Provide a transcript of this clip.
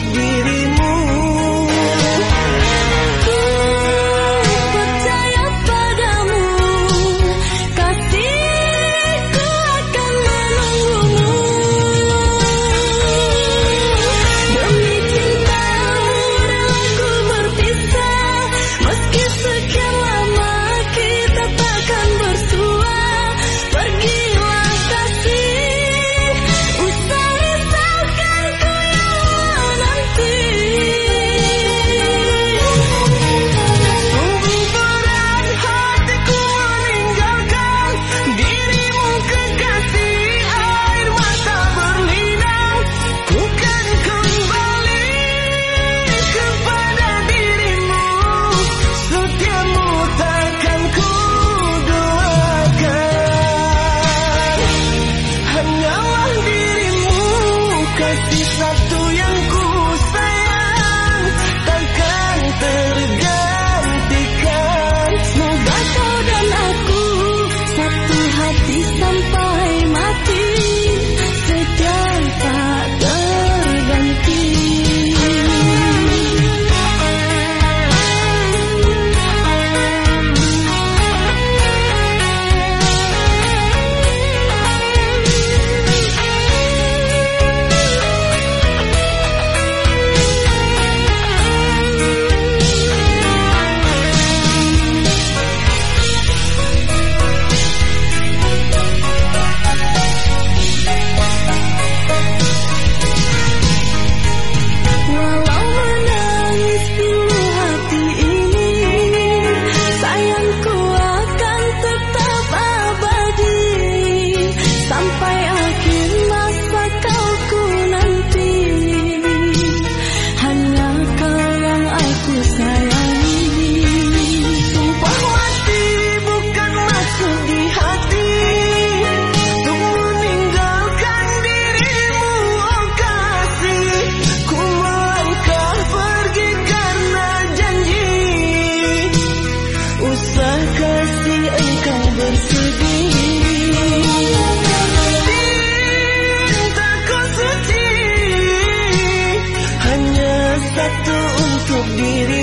be You. Satu